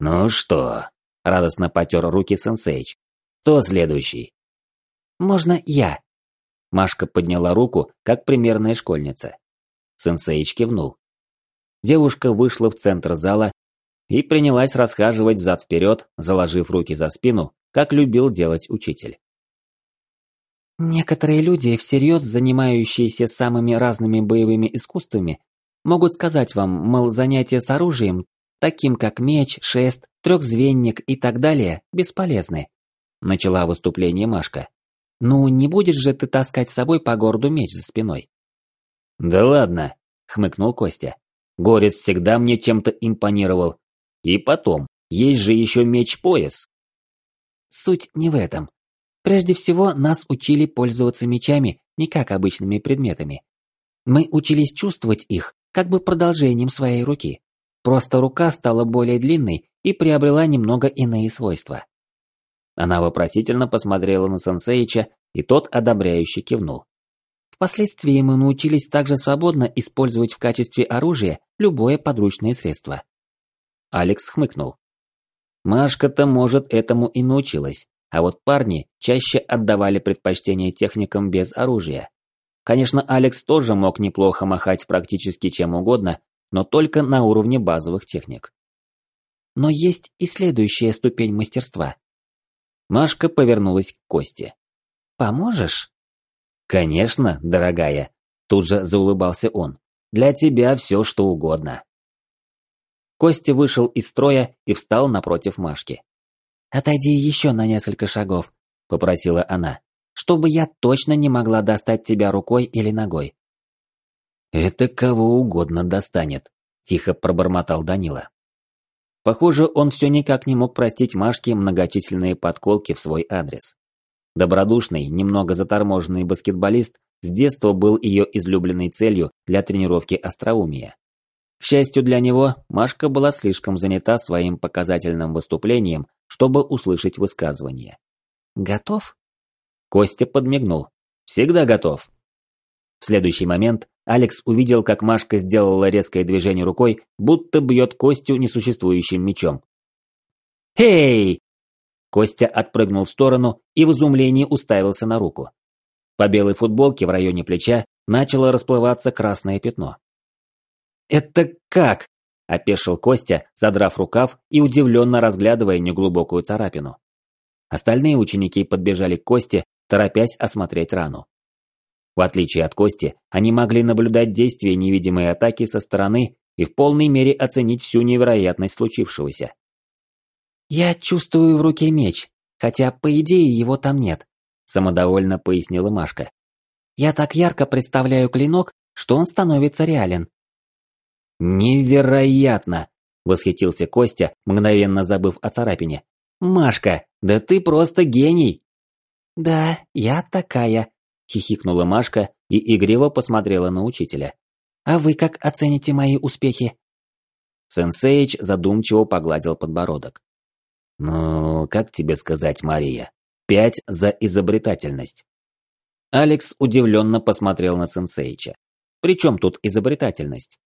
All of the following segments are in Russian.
«Ну что?» – радостно потер руки сенсейч. «Кто следующий?» «Можно я?» Машка подняла руку, как примерная школьница. Сенсейч кивнул. Девушка вышла в центр зала и принялась расхаживать взад-вперед, заложив руки за спину, как любил делать учитель. Некоторые люди, всерьез занимающиеся самыми разными боевыми искусствами, могут сказать вам, мол, занятия с оружием, таким как меч, шест, трехзвенник и так далее, бесполезны. Начала выступление Машка. Ну, не будешь же ты таскать с собой по городу меч за спиной. Да ладно, хмыкнул Костя. Горец всегда мне чем-то импонировал. И потом, есть же еще меч-пояс. Суть не в этом. Прежде всего, нас учили пользоваться мечами не как обычными предметами. Мы учились чувствовать их как бы продолжением своей руки. Просто рука стала более длинной и приобрела немного иные свойства. Она вопросительно посмотрела на сенсеича, и тот одобряюще кивнул. Впоследствии мы научились также свободно использовать в качестве оружия любое подручное средство. Алекс хмыкнул. Машка-то, может, этому и научилась, а вот парни чаще отдавали предпочтение техникам без оружия. Конечно, Алекс тоже мог неплохо махать практически чем угодно, но только на уровне базовых техник. Но есть и следующая ступень мастерства. Машка повернулась к Косте. «Поможешь?» «Конечно, дорогая», – тут же заулыбался он. «Для тебя все, что угодно». Костя вышел из строя и встал напротив Машки. «Отойди еще на несколько шагов», – попросила она, «чтобы я точно не могла достать тебя рукой или ногой». «Это кого угодно достанет», – тихо пробормотал Данила. Похоже, он все никак не мог простить Машке многочисленные подколки в свой адрес. Добродушный, немного заторможенный баскетболист с детства был ее излюбленной целью для тренировки остроумия. К счастью для него, Машка была слишком занята своим показательным выступлением, чтобы услышать высказывание. «Готов?» Костя подмигнул. «Всегда готов». В следующий момент Алекс увидел, как Машка сделала резкое движение рукой, будто бьет Костю несуществующим мечом. «Эй!» Костя отпрыгнул в сторону и в изумлении уставился на руку. По белой футболке в районе плеча начало расплываться красное пятно. «Это как?» – опешил Костя, задрав рукав и удивленно разглядывая неглубокую царапину. Остальные ученики подбежали к Косте, торопясь осмотреть рану. В отличие от Кости, они могли наблюдать действия невидимой атаки со стороны и в полной мере оценить всю невероятность случившегося. «Я чувствую в руке меч, хотя, по идее, его там нет», – самодовольно пояснила Машка. «Я так ярко представляю клинок, что он становится реален». «Невероятно!» – восхитился Костя, мгновенно забыв о царапине. «Машка, да ты просто гений!» «Да, я такая», хихикнула Машка и игриво посмотрела на учителя. «А вы как оцените мои успехи?» Сенсейч задумчиво погладил подбородок. «Ну, как тебе сказать, Мария? Пять за изобретательность». Алекс удивленно посмотрел на Сенсейча. «При чем тут изобретательность?»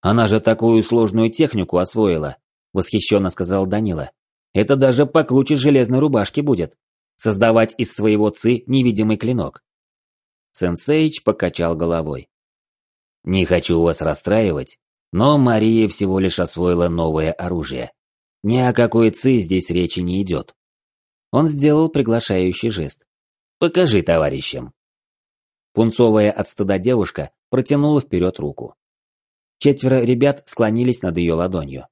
«Она же такую сложную технику освоила», – восхищенно сказал Данила. «Это даже покруче железной рубашки будет. Создавать из своего ци невидимый клинок. Сенсейч покачал головой. «Не хочу вас расстраивать, но Мария всего лишь освоила новое оружие. Ни о какой ци здесь речи не идет». Он сделал приглашающий жест. «Покажи товарищам». Пунцовая от стыда девушка протянула вперед руку. Четверо ребят склонились над ее ладонью.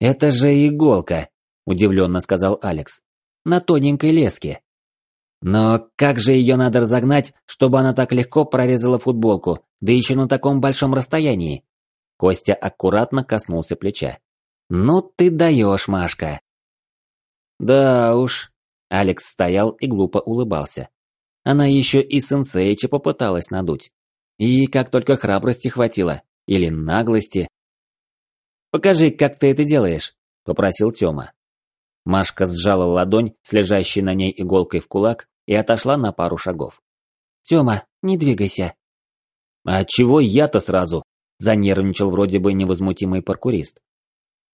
«Это же иголка», – удивленно сказал Алекс. «На тоненькой леске». Но как же ее надо разогнать, чтобы она так легко прорезала футболку, да еще на таком большом расстоянии? Костя аккуратно коснулся плеча. «Ну ты даешь, Машка!» «Да уж...» Алекс стоял и глупо улыбался. Она еще и сенсейча попыталась надуть. И как только храбрости хватило. Или наглости. «Покажи, как ты это делаешь», – попросил Тёма. Машка сжала ладонь с лежащей на ней иголкой в кулак и отошла на пару шагов. «Тёма, не двигайся». «А чего я-то сразу?» – занервничал вроде бы невозмутимый паркурист.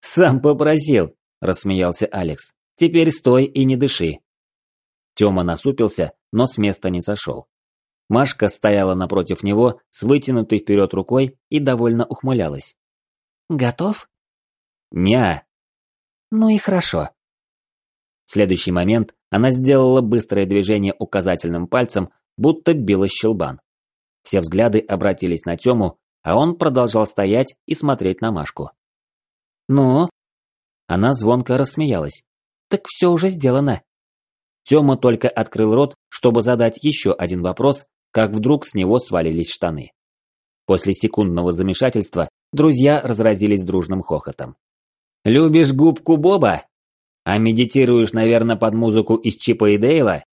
«Сам попросил», – рассмеялся Алекс. «Теперь стой и не дыши». Тёма насупился, но с места не сошел. Машка стояла напротив него с вытянутой вперед рукой и довольно ухмылялась. «Готов?» «Ня». «Ну и хорошо». В следующий момент она сделала быстрое движение указательным пальцем, будто била щелбан. Все взгляды обратились на Тему, а он продолжал стоять и смотреть на Машку. «Ну?» Она звонко рассмеялась. «Так все уже сделано». Тёма только открыл рот, чтобы задать еще один вопрос, как вдруг с него свалились штаны. После секундного замешательства друзья разразились дружным хохотом. «Любишь губку Боба? А медитируешь, наверное, под музыку из Чипа и Дейла?»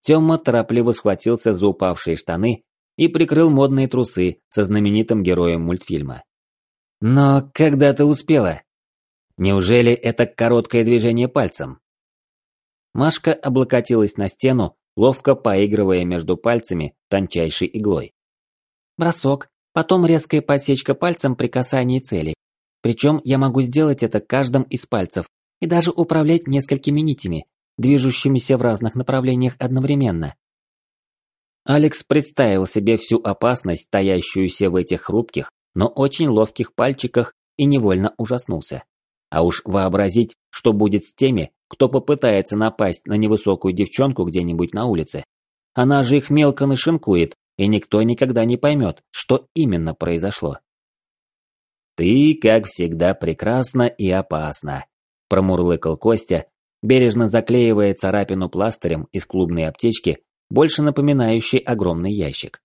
Тёма торопливо схватился за упавшие штаны и прикрыл модные трусы со знаменитым героем мультфильма. «Но когда ты успела? Неужели это короткое движение пальцем?» Машка облокотилась на стену, ловко поигрывая между пальцами тончайшей иглой. Бросок, потом резкая подсечка пальцем при касании цели. Причем я могу сделать это каждым из пальцев и даже управлять несколькими нитями, движущимися в разных направлениях одновременно. Алекс представил себе всю опасность, стоящуюся в этих хрупких, но очень ловких пальчиках и невольно ужаснулся. А уж вообразить, что будет с теми, кто попытается напасть на невысокую девчонку где-нибудь на улице. Она же их мелко нашинкует, и никто никогда не поймет, что именно произошло. «Ты, как всегда, прекрасна и опасна», – промурлыкал Костя, бережно заклеивая царапину пластырем из клубной аптечки, больше напоминающей огромный ящик.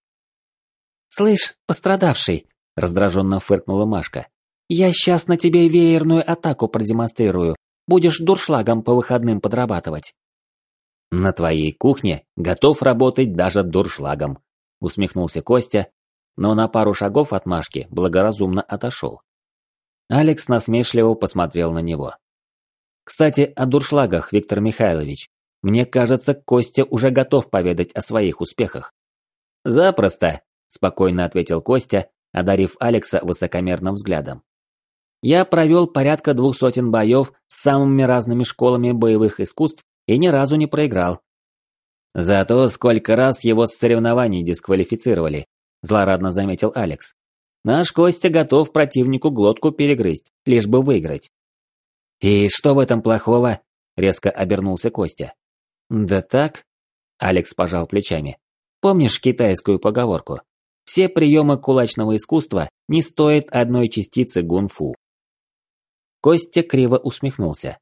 «Слышь, пострадавший», – раздраженно фыркнула Машка, – «я сейчас на тебе веерную атаку продемонстрирую, Будешь дуршлагом по выходным подрабатывать. На твоей кухне готов работать даже дуршлагом, усмехнулся Костя, но на пару шагов от Машки благоразумно отошел. Алекс насмешливо посмотрел на него. Кстати, о дуршлагах, Виктор Михайлович. Мне кажется, Костя уже готов поведать о своих успехах. Запросто, спокойно ответил Костя, одарив Алекса высокомерным взглядом. Я провел порядка двух сотен боев с самыми разными школами боевых искусств и ни разу не проиграл. Зато сколько раз его с соревнований дисквалифицировали, злорадно заметил Алекс. Наш Костя готов противнику глотку перегрызть, лишь бы выиграть. И что в этом плохого? Резко обернулся Костя. Да так, Алекс пожал плечами. Помнишь китайскую поговорку? Все приемы кулачного искусства не стоят одной частицы гунфу. Костя криво усмехнулся.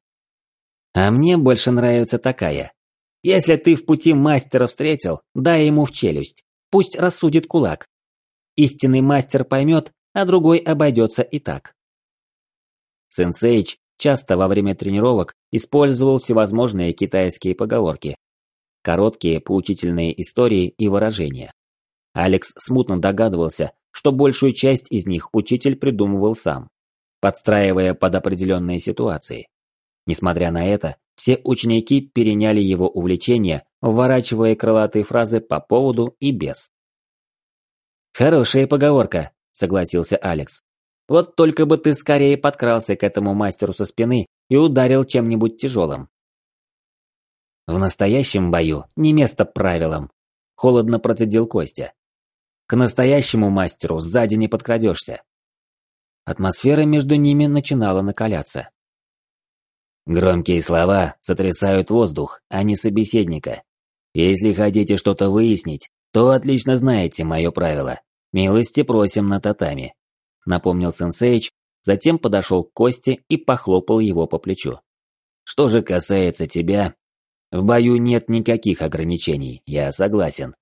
А мне больше нравится такая. Если ты в пути мастера встретил, дай ему в челюсть. Пусть рассудит кулак. Истинный мастер поймет, а другой обойдется и так. Сенсейч часто во время тренировок использовал всевозможные китайские поговорки. Короткие поучительные истории и выражения. Алекс смутно догадывался, что большую часть из них учитель придумывал сам подстраивая под определенные ситуации. Несмотря на это, все ученики переняли его увлечение, вворачивая крылатые фразы по поводу и без. «Хорошая поговорка», – согласился Алекс. «Вот только бы ты скорее подкрался к этому мастеру со спины и ударил чем-нибудь тяжелым». «В настоящем бою не место правилам», – холодно процедил Костя. «К настоящему мастеру сзади не подкрадешься. Атмосфера между ними начинала накаляться. Громкие слова сотрясают воздух, а не собеседника. Если хотите что-то выяснить, то отлично знаете мое правило. Милости просим на татами. Напомнил сенсейч, затем подошел к Косте и похлопал его по плечу. Что же касается тебя, в бою нет никаких ограничений, я согласен.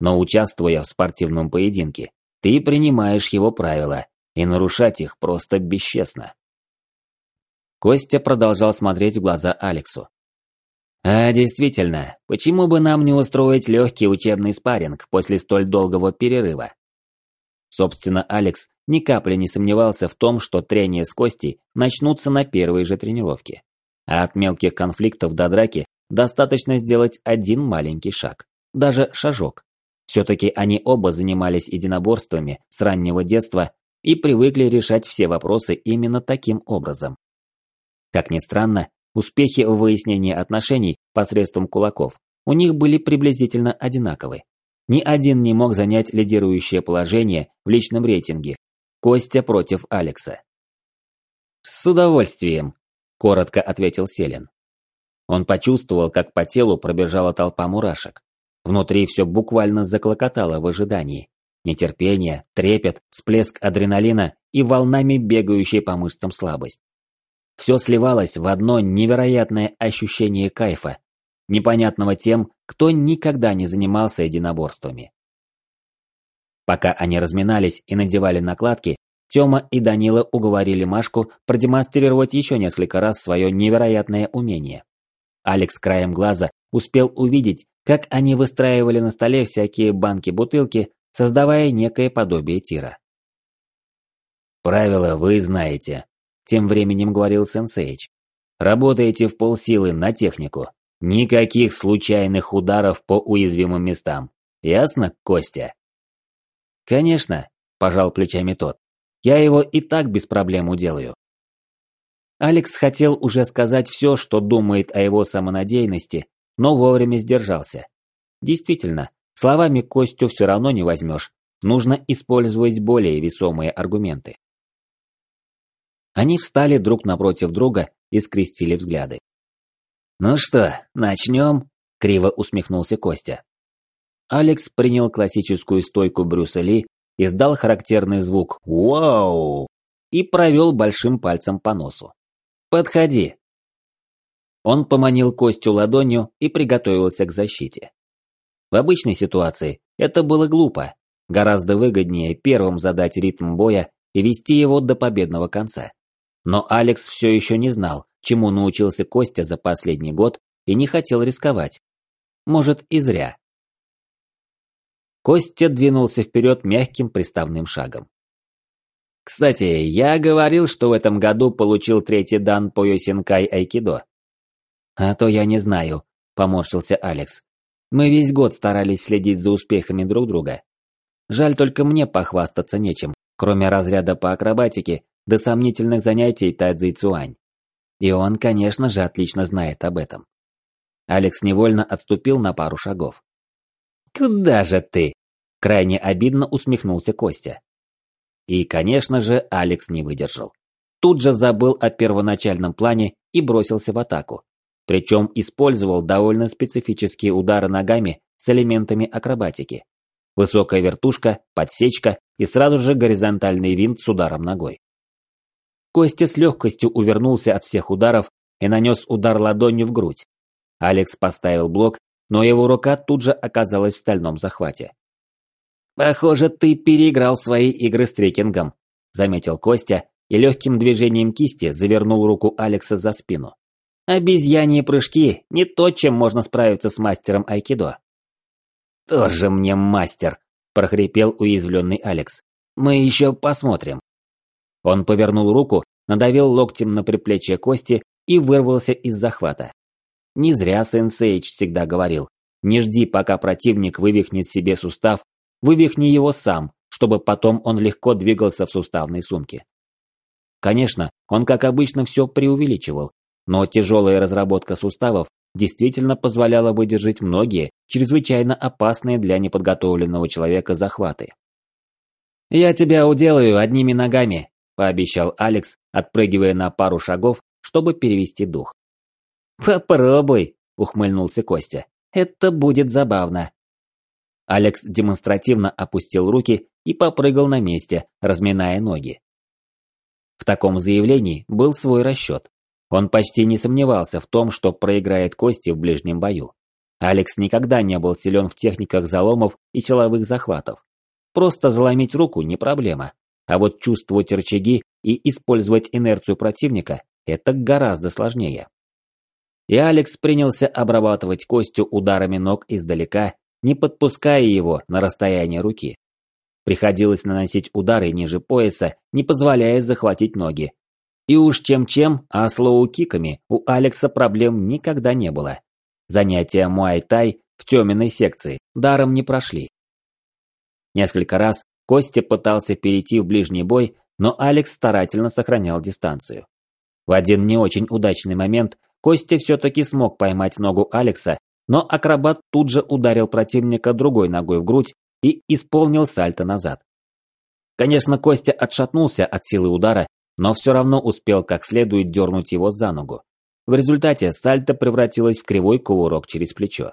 Но участвуя в спортивном поединке, ты принимаешь его правила и нарушать их просто бесчестно. Костя продолжал смотреть в глаза Алексу. А действительно, почему бы нам не устроить легкий учебный спарринг после столь долгого перерыва? Собственно, Алекс ни капли не сомневался в том, что трения с Костей начнутся на первой же тренировке. А от мелких конфликтов до драки достаточно сделать один маленький шаг. Даже шажок. Все-таки они оба занимались единоборствами с раннего детства и привыкли решать все вопросы именно таким образом. Как ни странно, успехи в выяснении отношений посредством кулаков у них были приблизительно одинаковы. Ни один не мог занять лидирующее положение в личном рейтинге. Костя против Алекса. «С удовольствием», – коротко ответил Селин. Он почувствовал, как по телу пробежала толпа мурашек. Внутри все буквально заклокотало в ожидании. Нетерпение, трепет, всплеск адреналина и волнами бегающей по мышцам слабость. Все сливалось в одно невероятное ощущение кайфа, непонятного тем, кто никогда не занимался единоборствами. Пока они разминались и надевали накладки, Тёма и Данила уговорили Машку продемонстрировать еще несколько раз свое невероятное умение. Алекс краем глаза успел увидеть, как они выстраивали на столе всякие банки-бутылки, создавая некое подобие тира. «Правила вы знаете», – тем временем говорил Сенсейч. «Работаете в полсилы на технику. Никаких случайных ударов по уязвимым местам. Ясно, Костя?» «Конечно», – пожал плечами тот. «Я его и так без проблем уделаю». Алекс хотел уже сказать все, что думает о его самонадеянности, но вовремя сдержался. Действительно, словами Костю все равно не возьмешь, нужно использовать более весомые аргументы. Они встали друг напротив друга и скрестили взгляды. «Ну что, начнем?» – криво усмехнулся Костя. Алекс принял классическую стойку Брюса Ли, издал характерный звук «Вау!» и провел большим пальцем по носу. «Подходи!» Он поманил Костю ладонью и приготовился к защите. В обычной ситуации это было глупо. Гораздо выгоднее первым задать ритм боя и вести его до победного конца. Но Алекс все еще не знал, чему научился Костя за последний год и не хотел рисковать. Может, и зря. Костя двинулся вперед мягким приставным шагом. Кстати, я говорил, что в этом году получил третий дан по Йосинкай Айкидо. А то я не знаю, поморщился Алекс. Мы весь год старались следить за успехами друг друга. Жаль только мне похвастаться нечем, кроме разряда по акробатике до сомнительных занятий Тайцзи Цуань. И он, конечно же, отлично знает об этом. Алекс невольно отступил на пару шагов. «Куда же ты?» – крайне обидно усмехнулся Костя. И, конечно же, Алекс не выдержал. Тут же забыл о первоначальном плане и бросился в атаку. Причем использовал довольно специфические удары ногами с элементами акробатики. Высокая вертушка, подсечка и сразу же горизонтальный винт с ударом ногой. Костя с легкостью увернулся от всех ударов и нанес удар ладонью в грудь. Алекс поставил блок, но его рука тут же оказалась в стальном захвате. «Похоже, ты переиграл свои игры с трекингом», – заметил Костя и легким движением кисти завернул руку Алекса за спину. «Обезьяньи прыжки – не то, чем можно справиться с мастером айкидо». «Тоже мне мастер», – прохрипел уязвленный Алекс. «Мы еще посмотрим». Он повернул руку, надавил локтем на приплечье Кости и вырвался из захвата. Не зря Сенсейч всегда говорил, не жди, пока противник вывихнет себе сустав Вывихни его сам, чтобы потом он легко двигался в суставной сумке. Конечно, он, как обычно, все преувеличивал, но тяжелая разработка суставов действительно позволяла выдержать многие, чрезвычайно опасные для неподготовленного человека захваты. «Я тебя уделаю одними ногами», – пообещал Алекс, отпрыгивая на пару шагов, чтобы перевести дух. «Попробуй», – ухмыльнулся Костя. «Это будет забавно». Алекс демонстративно опустил руки и попрыгал на месте, разминая ноги. В таком заявлении был свой расчет. Он почти не сомневался в том, что проиграет Кости в ближнем бою. Алекс никогда не был силен в техниках заломов и силовых захватов. Просто заломить руку не проблема. А вот чувствовать рычаги и использовать инерцию противника – это гораздо сложнее. И Алекс принялся обрабатывать Костю ударами ног издалека не подпуская его на расстояние руки. Приходилось наносить удары ниже пояса, не позволяя захватить ноги. И уж чем-чем, а слоу-киками у Алекса проблем никогда не было. Занятия муай-тай в теменной секции даром не прошли. Несколько раз Костя пытался перейти в ближний бой, но Алекс старательно сохранял дистанцию. В один не очень удачный момент Костя все-таки смог поймать ногу Алекса, но акробат тут же ударил противника другой ногой в грудь и исполнил сальто назад. Конечно, Костя отшатнулся от силы удара, но все равно успел как следует дернуть его за ногу. В результате сальто превратилось в кривой кувырок через плечо.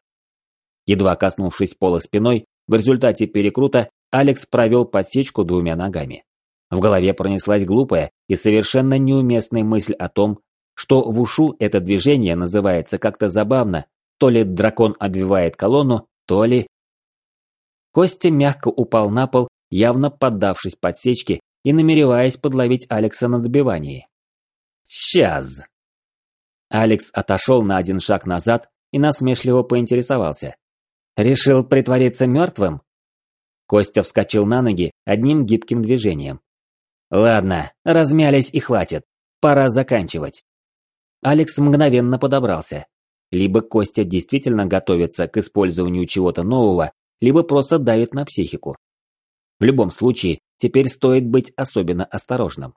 Едва коснувшись пола спиной, в результате перекрута Алекс провел подсечку двумя ногами. В голове пронеслась глупая и совершенно неуместная мысль о том, что в ушу это движение называется как-то забавно, то ли дракон обвивает колонну, то ли... Костя мягко упал на пол, явно поддавшись подсечке и намереваясь подловить Алекса на добивании. «Сейчас!» Алекс отошел на один шаг назад и насмешливо поинтересовался. «Решил притвориться мертвым?» Костя вскочил на ноги одним гибким движением. «Ладно, размялись и хватит. Пора заканчивать». Алекс мгновенно подобрался. Либо Костя действительно готовится к использованию чего-то нового, либо просто давит на психику. В любом случае, теперь стоит быть особенно осторожным.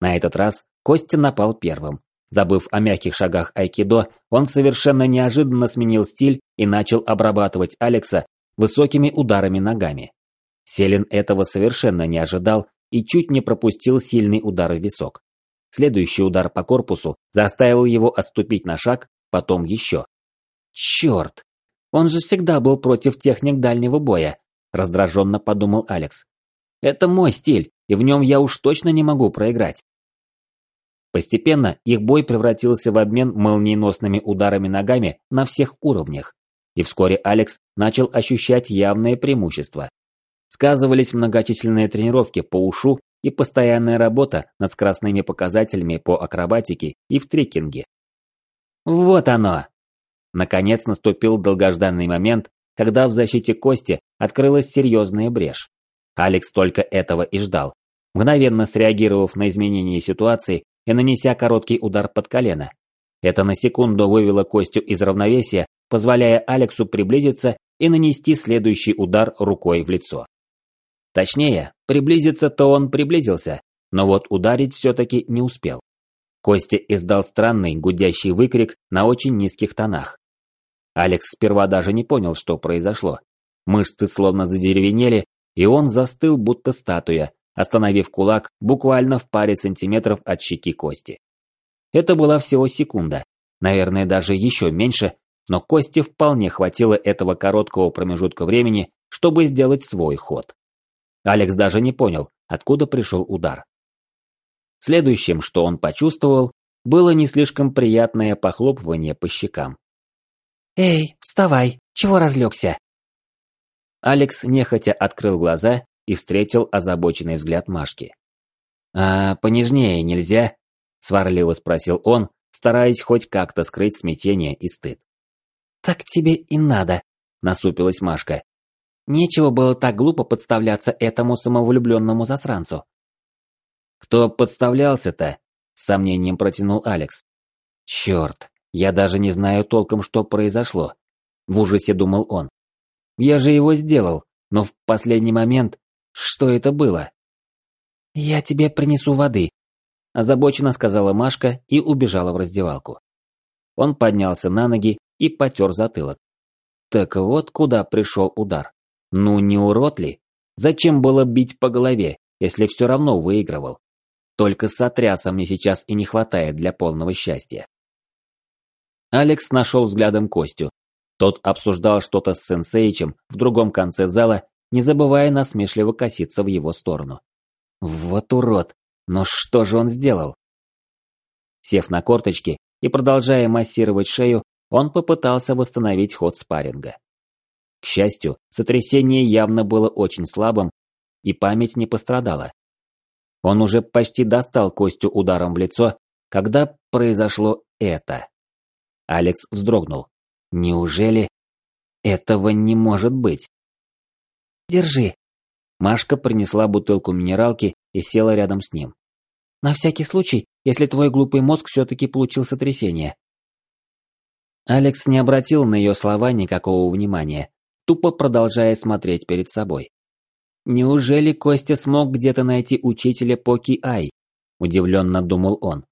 На этот раз Костя напал первым. Забыв о мягких шагах айкидо, он совершенно неожиданно сменил стиль и начал обрабатывать Алекса высокими ударами ногами. Селин этого совершенно не ожидал и чуть не пропустил сильный удар в висок. Следующий удар по корпусу заставил его отступить на шаг, потом еще. Черт! Он же всегда был против техник дальнего боя, раздраженно подумал Алекс. Это мой стиль, и в нем я уж точно не могу проиграть. Постепенно их бой превратился в обмен молниеносными ударами ногами на всех уровнях, и вскоре Алекс начал ощущать явное преимущество. Сказывались многочисленные тренировки по ушу и постоянная работа над скоростными показателями по акробатике и в трекинге. Вот оно! Наконец наступил долгожданный момент, когда в защите Кости открылась серьезная брешь. Алекс только этого и ждал, мгновенно среагировав на изменение ситуации и нанеся короткий удар под колено. Это на секунду вывело Костю из равновесия, позволяя Алексу приблизиться и нанести следующий удар рукой в лицо. Точнее, приблизиться-то он приблизился, но вот ударить все-таки не успел. Костя издал странный гудящий выкрик на очень низких тонах. Алекс сперва даже не понял, что произошло. Мышцы словно задеревенели, и он застыл, будто статуя, остановив кулак буквально в паре сантиметров от щеки Кости. Это была всего секунда, наверное, даже еще меньше, но Кости вполне хватило этого короткого промежутка времени, чтобы сделать свой ход. Алекс даже не понял, откуда пришел удар. Следующим, что он почувствовал, было не слишком приятное похлопывание по щекам. «Эй, вставай, чего разлегся?» Алекс нехотя открыл глаза и встретил озабоченный взгляд Машки. «А понежнее нельзя?» – сварливо спросил он, стараясь хоть как-то скрыть смятение и стыд. «Так тебе и надо», – насупилась Машка. Нечего было так глупо подставляться этому самовлюбленному засранцу. «Кто подставлялся-то?» – с сомнением протянул Алекс. «Черт, я даже не знаю толком, что произошло», – в ужасе думал он. «Я же его сделал, но в последний момент... Что это было?» «Я тебе принесу воды», – озабоченно сказала Машка и убежала в раздевалку. Он поднялся на ноги и потер затылок. Так вот куда пришел удар. Ну не урод ли? Зачем было бить по голове, если все равно выигрывал? Только сотряса мне сейчас и не хватает для полного счастья. Алекс нашел взглядом Костю. Тот обсуждал что-то с сенсеичем в другом конце зала, не забывая насмешливо коситься в его сторону. Вот урод! Но что же он сделал? Сев на корточки и продолжая массировать шею, он попытался восстановить ход спарринга. К счастью, сотрясение явно было очень слабым, и память не пострадала. Он уже почти достал Костю ударом в лицо, когда произошло это. Алекс вздрогнул. Неужели этого не может быть? Держи. Машка принесла бутылку минералки и села рядом с ним. На всякий случай, если твой глупый мозг все-таки получил сотрясение. Алекс не обратил на ее слова никакого внимания, тупо продолжая смотреть перед собой. Неужели Костя смог где-то найти учителя по Ки-Ай? Удивленно думал он.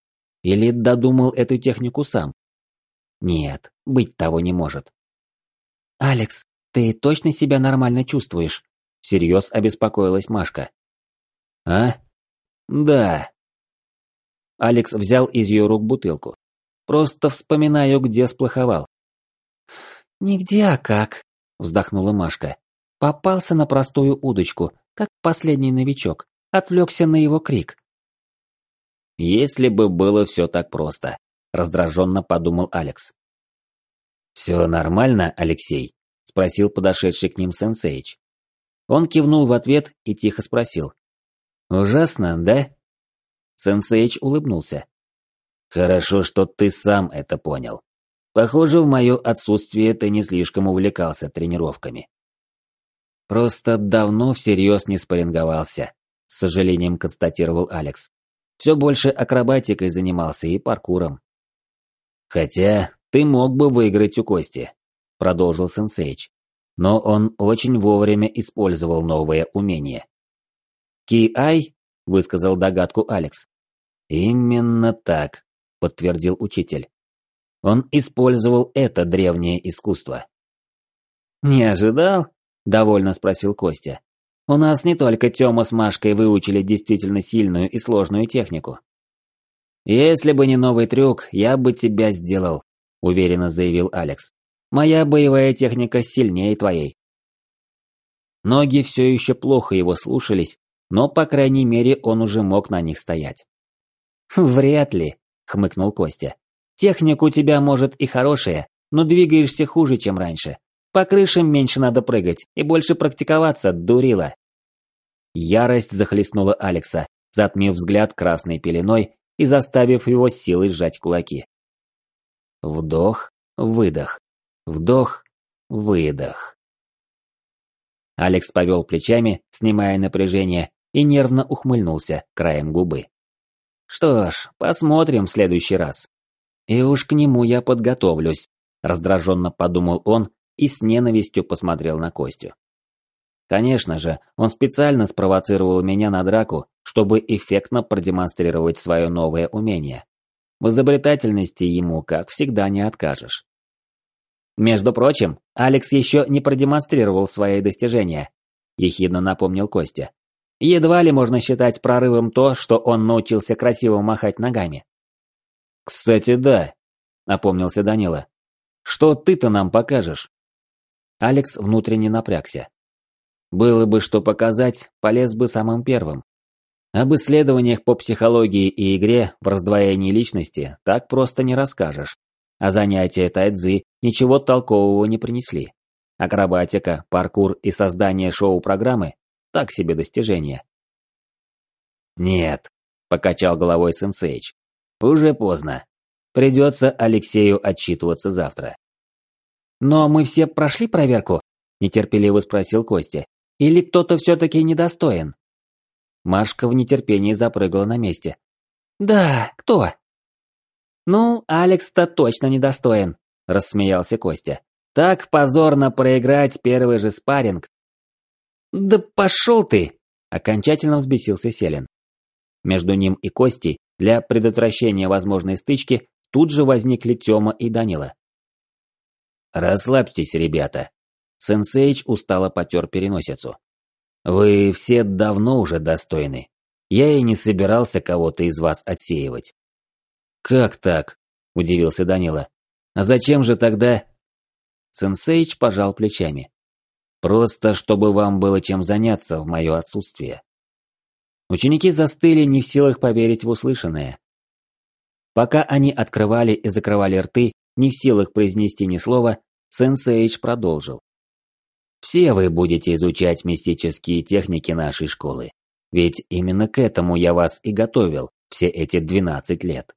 Или додумал эту технику сам? Нет, быть того не может. «Алекс, ты точно себя нормально чувствуешь?» Всерьез обеспокоилась Машка. «А? Да». Алекс взял из ее рук бутылку. «Просто вспоминаю, где сплоховал». «Нигде, а как?» – вздохнула Машка. «Попался на простую удочку, как последний новичок. Отвлекся на его крик». «Если бы было все так просто», – раздраженно подумал Алекс. «Все нормально, Алексей?» – спросил подошедший к ним сенсейч. Он кивнул в ответ и тихо спросил. «Ужасно, да?» Сенсейч улыбнулся. «Хорошо, что ты сам это понял. Похоже, в мое отсутствие ты не слишком увлекался тренировками». «Просто давно всерьез не спарринговался», – с сожалением констатировал Алекс. «Все больше акробатикой занимался и паркуром». «Хотя ты мог бы выиграть у Кости», – продолжил Сенсейч но он очень вовремя использовал новое умение. «Ки-Ай?» – высказал догадку Алекс. «Именно так», – подтвердил учитель. Он использовал это древнее искусство. «Не ожидал?» – довольно спросил Костя. «У нас не только Тёма с Машкой выучили действительно сильную и сложную технику». «Если бы не новый трюк, я бы тебя сделал», – уверенно заявил Алекс. Моя боевая техника сильнее твоей. Ноги все еще плохо его слушались, но, по крайней мере, он уже мог на них стоять. «Вряд ли», — хмыкнул Костя. «Техника у тебя, может, и хорошая, но двигаешься хуже, чем раньше. По крышам меньше надо прыгать и больше практиковаться, дурила». Ярость захлестнула Алекса, затмив взгляд красной пеленой и заставив его силой сжать кулаки. Вдох, выдох. Вдох, выдох. Алекс повел плечами, снимая напряжение, и нервно ухмыльнулся краем губы. Что ж, посмотрим в следующий раз. И уж к нему я подготовлюсь, раздраженно подумал он и с ненавистью посмотрел на Костю. Конечно же, он специально спровоцировал меня на драку, чтобы эффектно продемонстрировать свое новое умение. В изобретательности ему, как всегда, не откажешь. Между прочим, Алекс еще не продемонстрировал свои достижения, ехидно напомнил Костя. Едва ли можно считать прорывом то, что он научился красиво махать ногами. Кстати, да, напомнился Данила. Что ты-то нам покажешь? Алекс внутренне напрягся. Было бы что показать, полез бы самым первым. Об исследованиях по психологии и игре в раздвоении личности так просто не расскажешь а занятия тайцзи ничего толкового не принесли. Акробатика, паркур и создание шоу-программы – так себе достижения. «Нет», – покачал головой сенсейч, – «уже поздно. Придется Алексею отчитываться завтра». «Но мы все прошли проверку?» – нетерпеливо спросил Костя. «Или кто-то все-таки недостоин?» Машка в нетерпении запрыгала на месте. «Да, кто?» «Ну, Алекс-то точно недостоин», – рассмеялся Костя. «Так позорно проиграть первый же спарринг». «Да пошел ты!» – окончательно взбесился Селин. Между ним и Костей для предотвращения возможной стычки тут же возникли Тёма и Данила. «Расслабьтесь, ребята». Сенсейч устало потер переносицу. «Вы все давно уже достойны. Я и не собирался кого-то из вас отсеивать. «Как так?» – удивился Данила. «А зачем же тогда...» Сенсейч пожал плечами. «Просто, чтобы вам было чем заняться в мое отсутствие». Ученики застыли, не в силах поверить в услышанное. Пока они открывали и закрывали рты, не в силах произнести ни слова, Сенсейч продолжил. «Все вы будете изучать мистические техники нашей школы. Ведь именно к этому я вас и готовил все эти 12 лет.